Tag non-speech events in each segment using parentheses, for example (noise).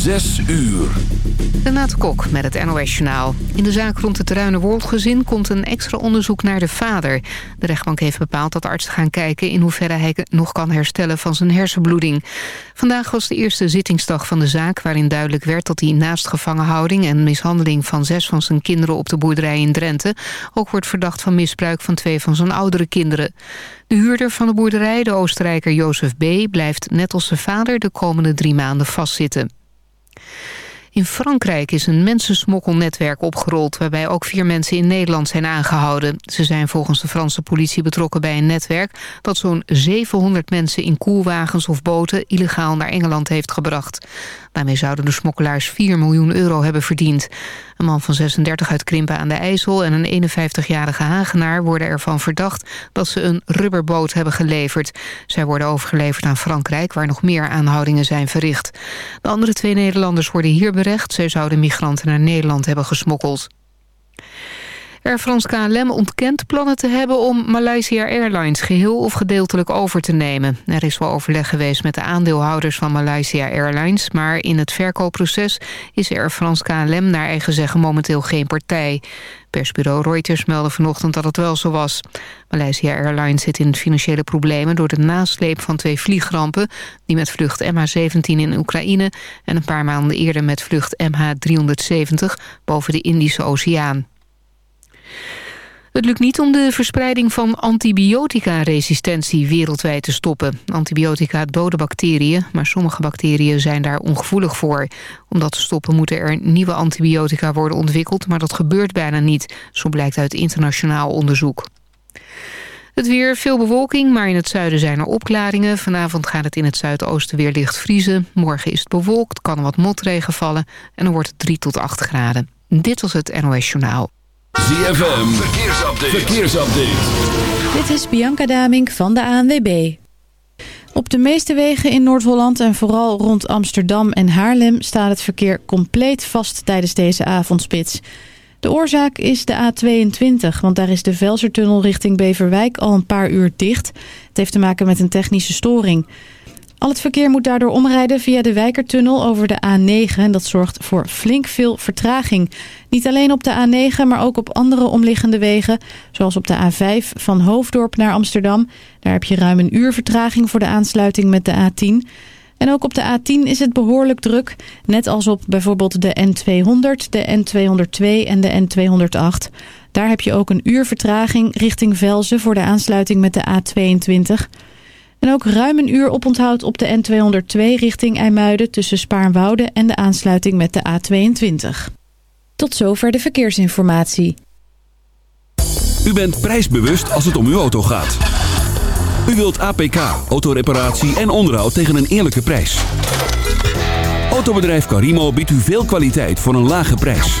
Zes uur. Renate Kok met het NOS Journaal. In de zaak rond het Ruine Woldgezin komt een extra onderzoek naar de vader. De rechtbank heeft bepaald dat artsen gaan kijken... in hoeverre hij nog kan herstellen van zijn hersenbloeding. Vandaag was de eerste zittingsdag van de zaak... waarin duidelijk werd dat hij naast gevangenhouding... en mishandeling van zes van zijn kinderen op de boerderij in Drenthe... ook wordt verdacht van misbruik van twee van zijn oudere kinderen. De huurder van de boerderij, de Oostenrijker Jozef B., blijft net als zijn vader de komende drie maanden vastzitten. In Frankrijk is een mensensmokkelnetwerk opgerold... waarbij ook vier mensen in Nederland zijn aangehouden. Ze zijn volgens de Franse politie betrokken bij een netwerk... dat zo'n 700 mensen in koelwagens of boten... illegaal naar Engeland heeft gebracht. Daarmee zouden de smokkelaars 4 miljoen euro hebben verdiend. Een man van 36 uit Krimpen aan de IJssel... en een 51-jarige Hagenaar worden ervan verdacht... dat ze een rubberboot hebben geleverd. Zij worden overgeleverd aan Frankrijk... waar nog meer aanhoudingen zijn verricht. De andere twee Nederlanders worden hier berecht. Zij zouden migranten naar Nederland hebben gesmokkeld. Air France KLM ontkent plannen te hebben om Malaysia Airlines geheel of gedeeltelijk over te nemen. Er is wel overleg geweest met de aandeelhouders van Malaysia Airlines, maar in het verkoopproces is Air France KLM naar eigen zeggen momenteel geen partij. Persbureau Reuters meldde vanochtend dat het wel zo was. Malaysia Airlines zit in financiële problemen door de nasleep van twee vliegrampen... die met vlucht MH17 in Oekraïne en een paar maanden eerder met vlucht MH370 boven de Indische Oceaan. Het lukt niet om de verspreiding van antibiotica-resistentie wereldwijd te stoppen. Antibiotica doden bacteriën, maar sommige bacteriën zijn daar ongevoelig voor. Om dat te stoppen moeten er nieuwe antibiotica worden ontwikkeld, maar dat gebeurt bijna niet. Zo blijkt uit internationaal onderzoek. Het weer, veel bewolking, maar in het zuiden zijn er opklaringen. Vanavond gaat het in het zuidoosten weer licht vriezen. Morgen is het bewolkt, kan wat motregen vallen en dan wordt het 3 tot 8 graden. Dit was het NOS Journaal. ZFM, verkeersupdate. verkeersupdate. Dit is Bianca Damink van de ANWB. Op de meeste wegen in Noord-Holland en vooral rond Amsterdam en Haarlem... staat het verkeer compleet vast tijdens deze avondspits. De oorzaak is de A22, want daar is de Velsertunnel richting Beverwijk al een paar uur dicht. Het heeft te maken met een technische storing... Al het verkeer moet daardoor omrijden via de Wijkertunnel over de A9. En dat zorgt voor flink veel vertraging. Niet alleen op de A9, maar ook op andere omliggende wegen. Zoals op de A5 van Hoofddorp naar Amsterdam. Daar heb je ruim een uur vertraging voor de aansluiting met de A10. En ook op de A10 is het behoorlijk druk. Net als op bijvoorbeeld de N200, de N202 en de N208. Daar heb je ook een uur vertraging richting Velzen voor de aansluiting met de A22... En ook ruim een uur oponthoud op de N202 richting IJmuiden tussen Spaarnwoude en de aansluiting met de A22. Tot zover de verkeersinformatie. U bent prijsbewust als het om uw auto gaat. U wilt APK, autoreparatie en onderhoud tegen een eerlijke prijs. Autobedrijf Carimo biedt u veel kwaliteit voor een lage prijs.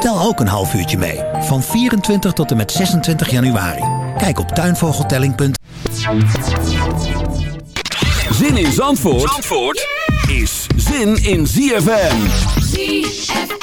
Tel ook een half uurtje mee, van 24 tot en met 26 januari. Kijk op tuinvogeltelling.nl Zin in Zandvoort, Zandvoort is zin in ZFM. ZFM.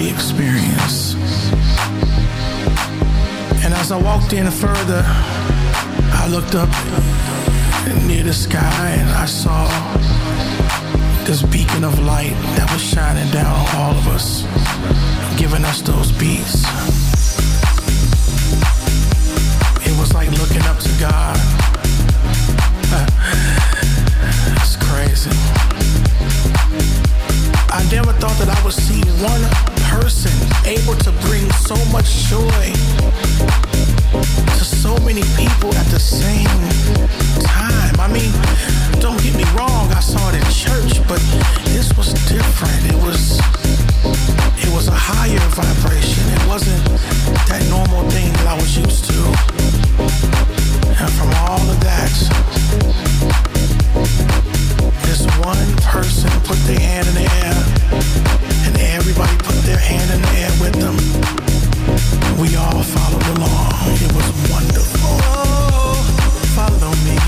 Body experience. And as I walked in further, I looked up near the sky and I saw this beacon of light that was shining down on all of us, giving us those beats. It was like looking up to God. (laughs) It's crazy. I never thought that I would see one person able to bring so much joy to so many people at the same time. I mean, don't get me wrong, I saw it in church, but this was different. It was it was a higher vibration. It wasn't that normal thing that I was used to. And from all of that, this one person put their hand in the air, and everybody put their hand in the air with them. We all followed along. It was wonderful. Follow me,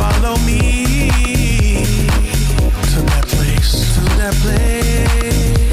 follow me to that place, to that place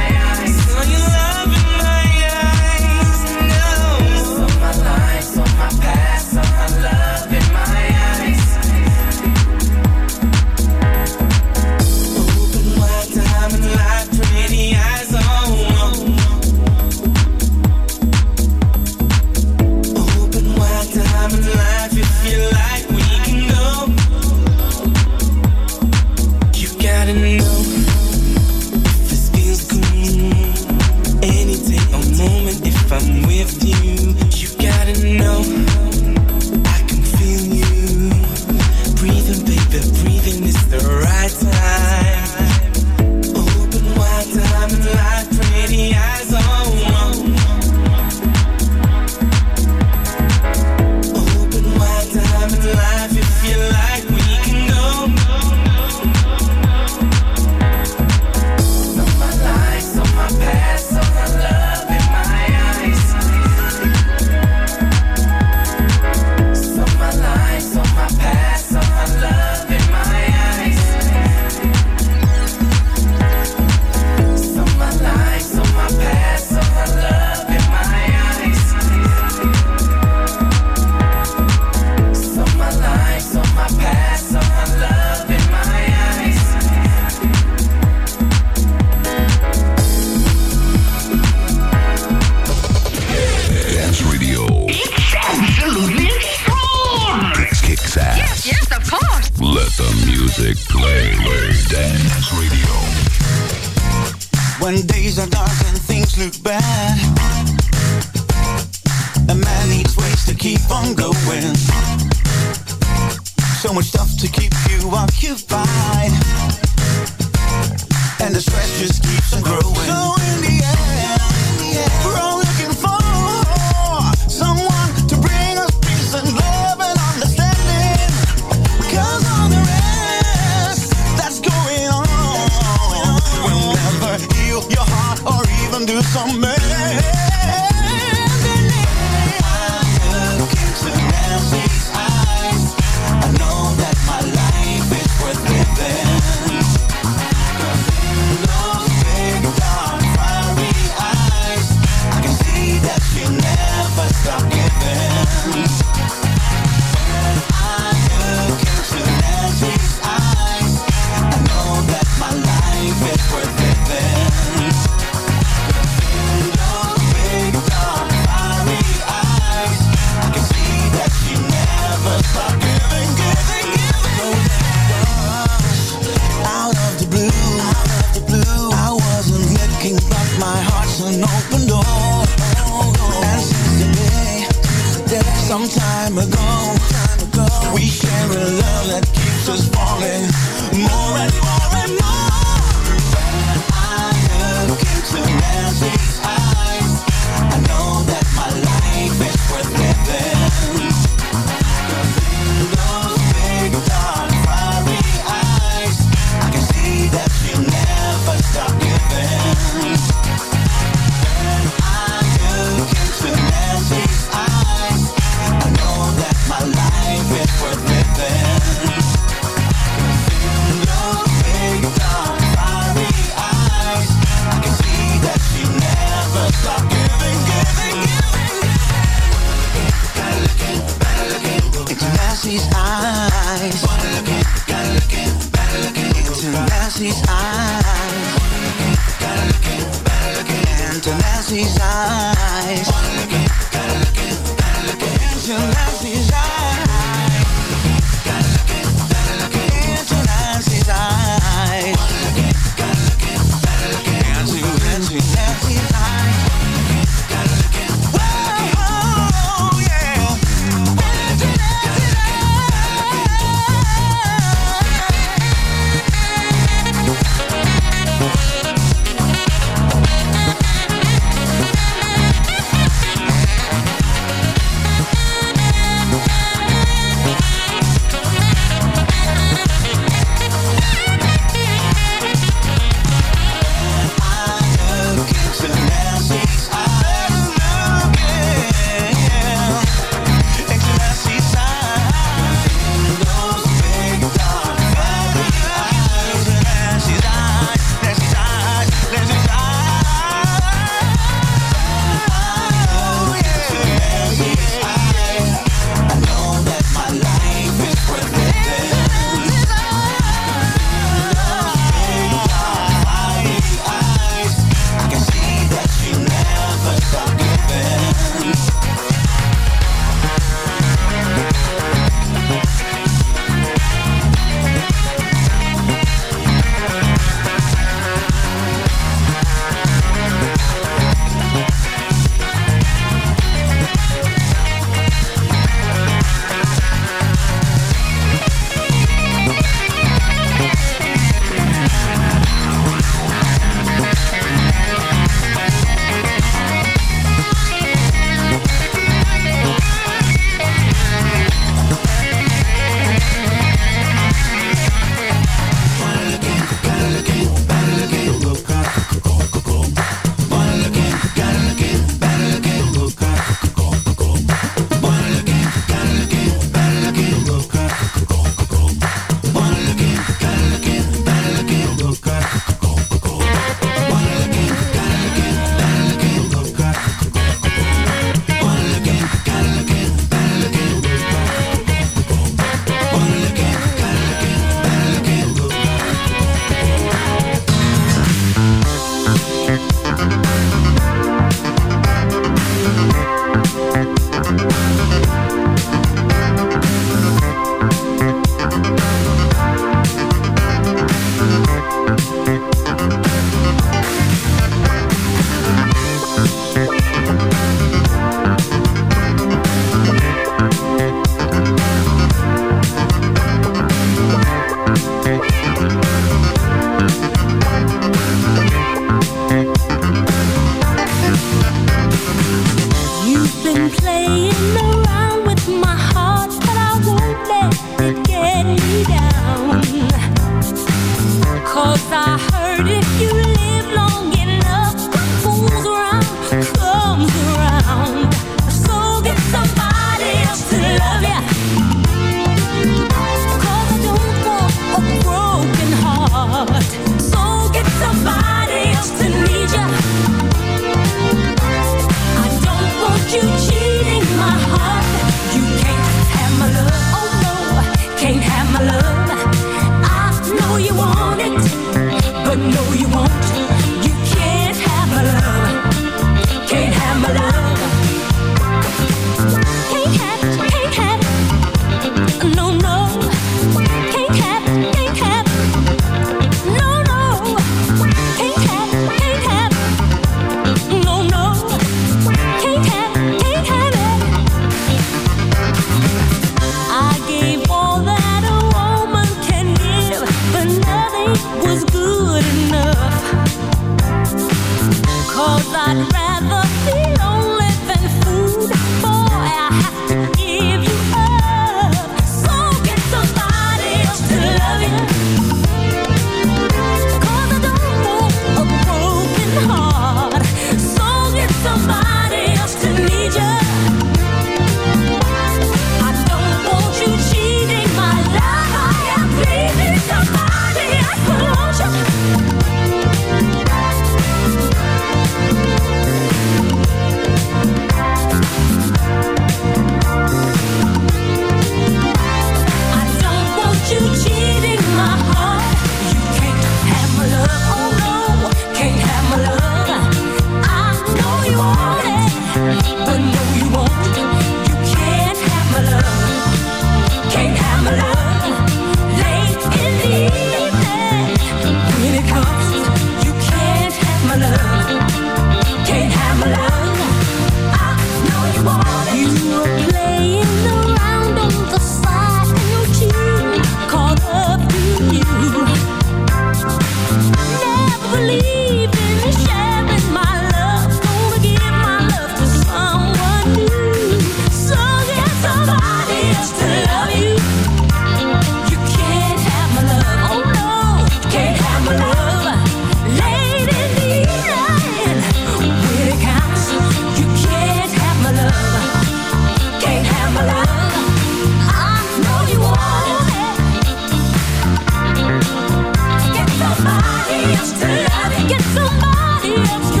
get somebody else.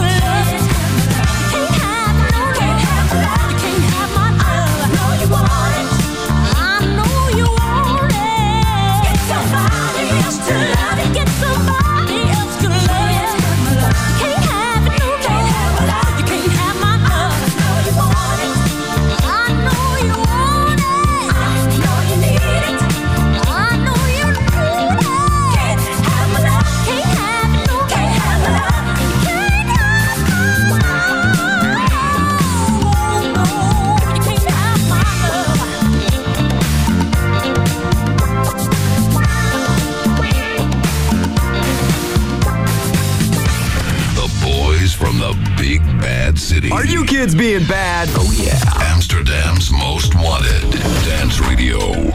kids being bad. Oh, yeah. Amsterdam's most wanted dance radio.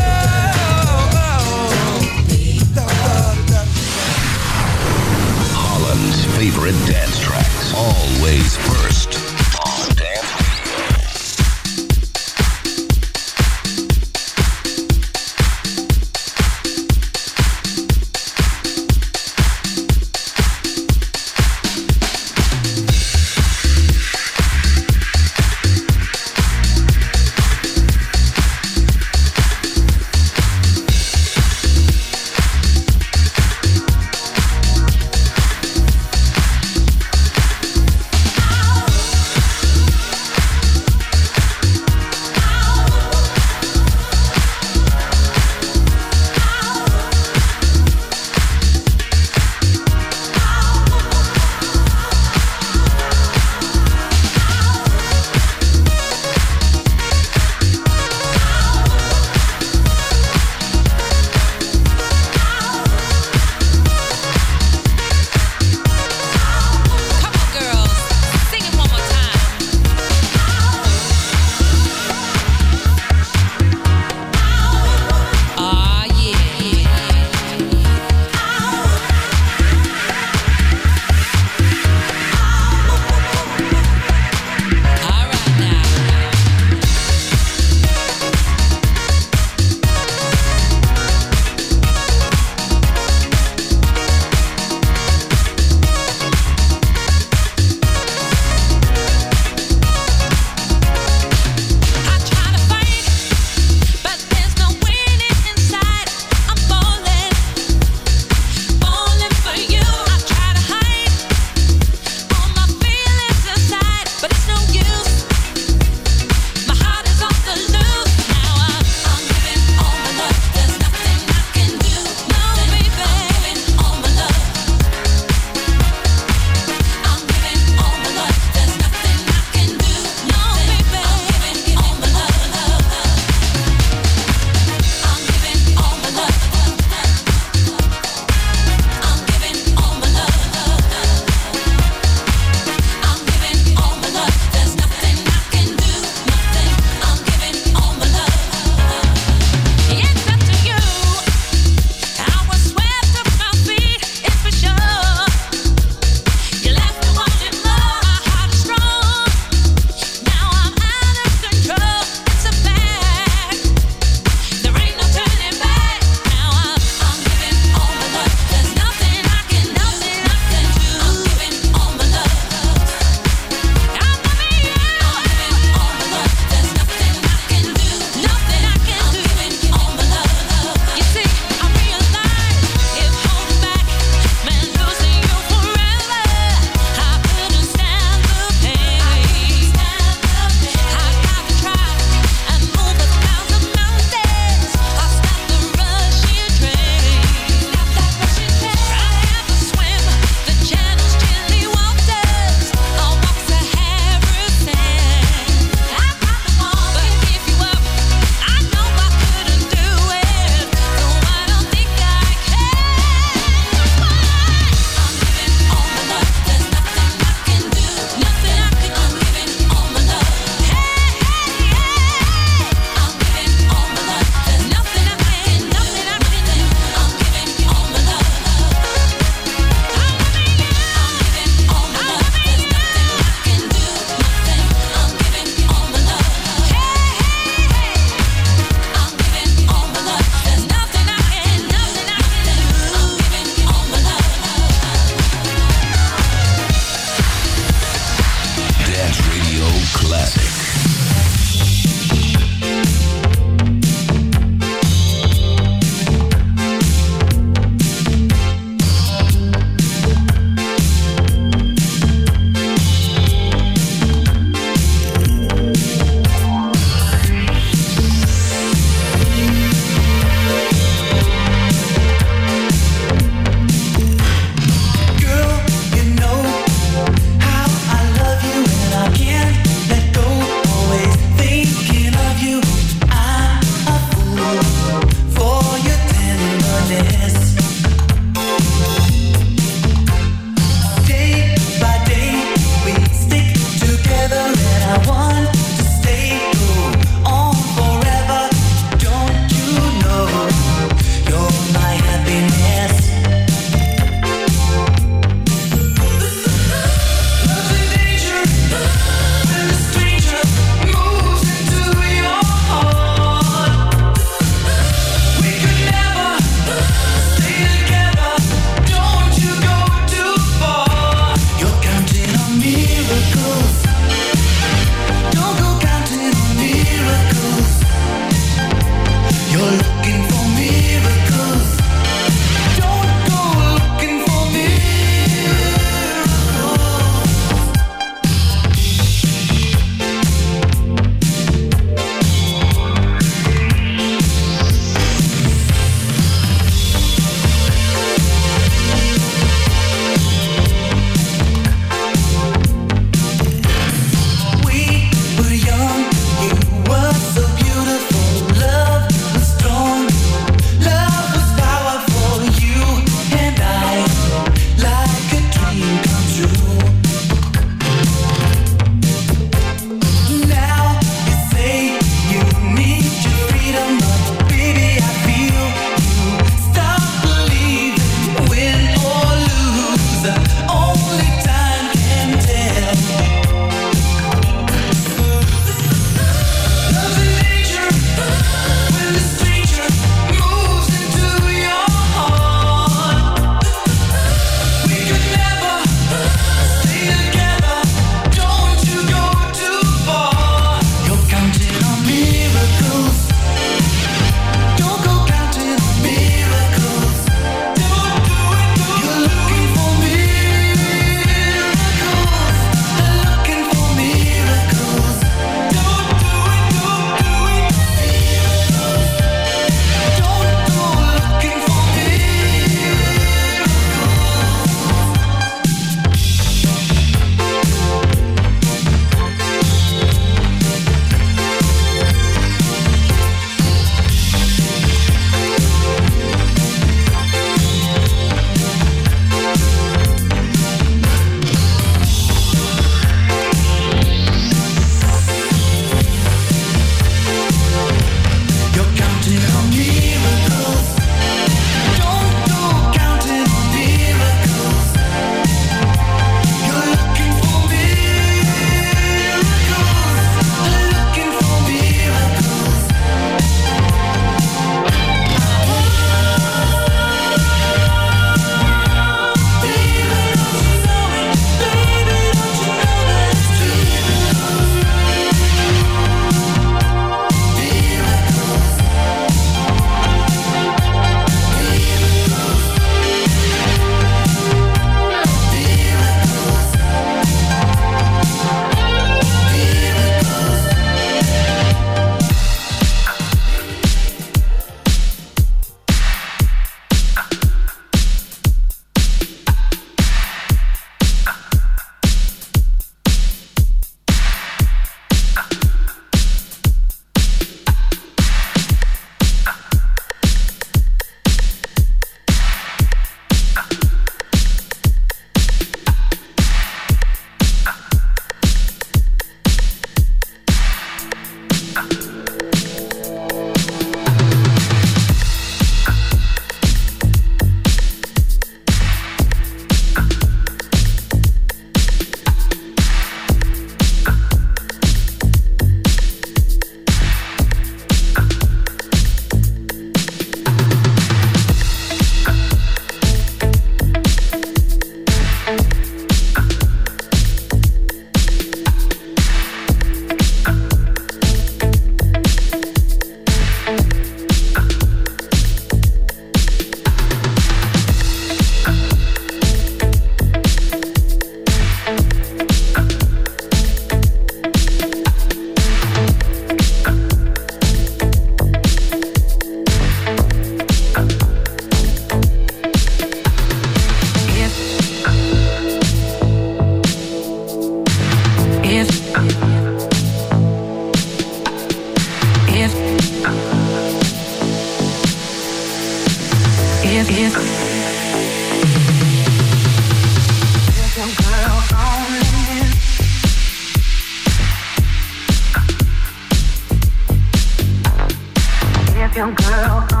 young girl.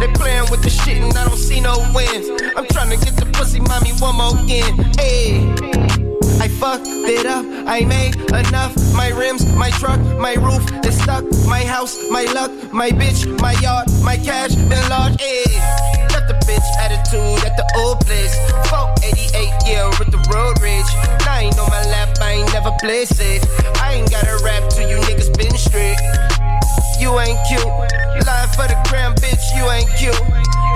They playing with the shit and I don't see no wins. I'm trying to get the pussy mommy one more again. Hey. I fucked it up, I made enough. My rims, my truck, my roof is stuck. My house, my luck, my bitch, my yard, my cash, been large. Ayy, left the bitch attitude at the old place. 488, yeah, with the road rage. I ain't on my lap, I ain't never play safe. I ain't got a rap to you niggas been straight. You ain't cute, lying for the gram, bitch, you ain't cute.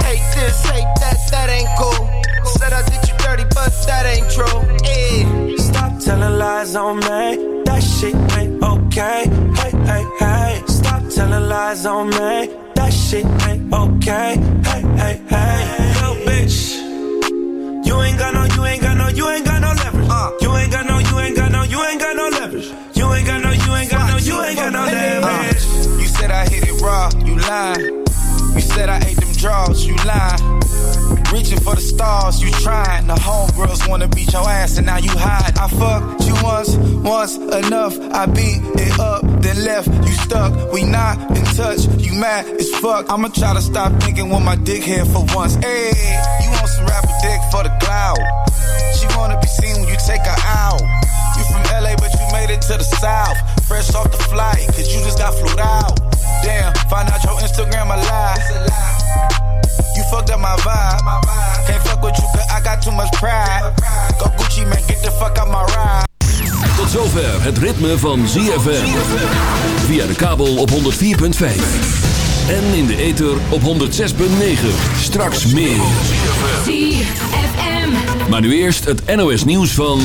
Hate this, hate that, that ain't cool. Said I did you dirty, but that ain't true. Ayy. Stop telling lies on me. That shit ain't okay. Hey, hey, hey. Stop telling lies on me. That shit ain't okay. Hey, hey, hey. Little bitch. You ain't got no, you ain't got no, you ain't got no leverage. Uh. You ain't got no, you ain't got no, you ain't got raw, you lying. You said I ate them draws, you lying. Reaching for the stars, you trying. The homegirls wanna beat your ass and now you hide. I fucked you once, once enough. I beat it up, then left you stuck. We not in touch, you mad as fuck. I'ma try to stop thinking with my dick here for once. Hey, you want some rapper dick for the cloud. She wanna be seen when you take her out. You from LA, but you made it to the south. Fresh off the flight, cause you just got flew out. Damn, find out your Instagram a lie. You fucked up my vibe. Can't fuck with you cause I got too much pride. Go Gucci man, get the fuck out my ride. Tot zover het ritme van ZFM. Via de kabel op 104.5. En in de ether op 106.9. Straks meer. ZFM. Maar nu eerst het NOS nieuws van...